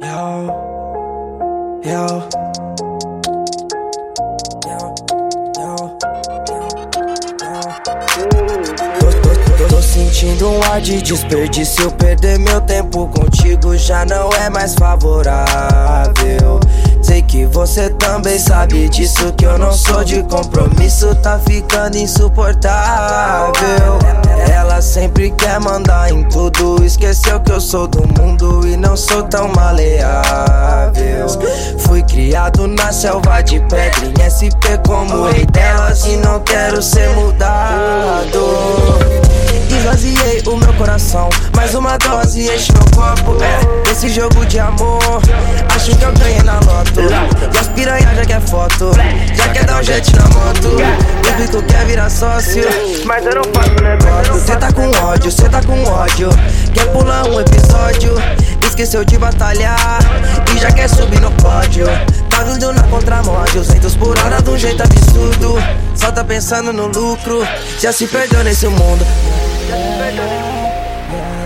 Yo, sentindo um ar de desperdício. Perder meu tempo contigo já não é mais favorável. Você também sabe disso. Que eu não sou de compromisso, tá ficando insuportável. Ela sempre quer mandar em tudo. Esqueceu que eu sou do mundo e não sou tão maleável. Fui criado na selva de pedra, em SP como rei delas. E não quero ser mudado. Esvaziei o meu coração, mais uma dose enche meu copo. É, esse jogo de amor, acho que eu ganhei na loto. E as piranha já quer foto, já quer dar um jet na moto. Bico quer virar sócio, mas eu não faço negócio. Cê tá com ódio, cê tá com ódio. Quer pular um episódio, esqueceu de batalhar e já quer subir no pódio. Tá vindo na contramão, 200 por hora de um jeito absurdo. Só tá pensando no lucro, já se perdeu nesse mundo. Yeah, yeah.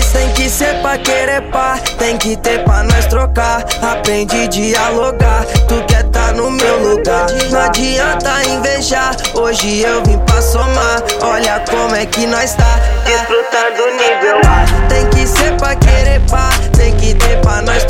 tem que, tem que ser pra querer pá. Tem que ter pra nós trocar. Aprende a dialogar. Tu quer tá no meu lugar. Não adianta invejar. Hoje eu vim pra somar. Olha como é que nós tá. Desfrutando o nível A. Tem que ser pra querer pá. Tem que ter pra nós trocar.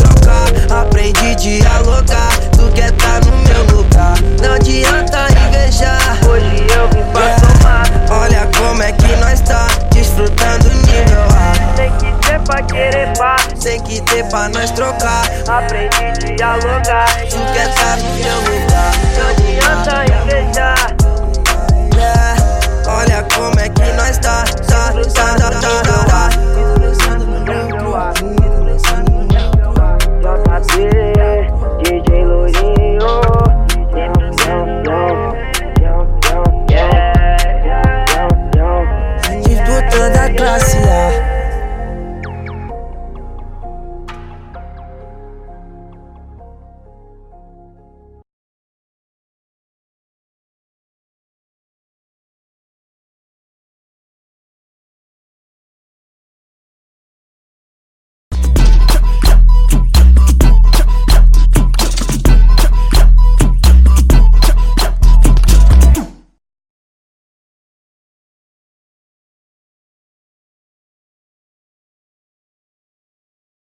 Querer pá, Tem que ter pra nós trocar. aprende a dialogar. Tu quer tá no meu.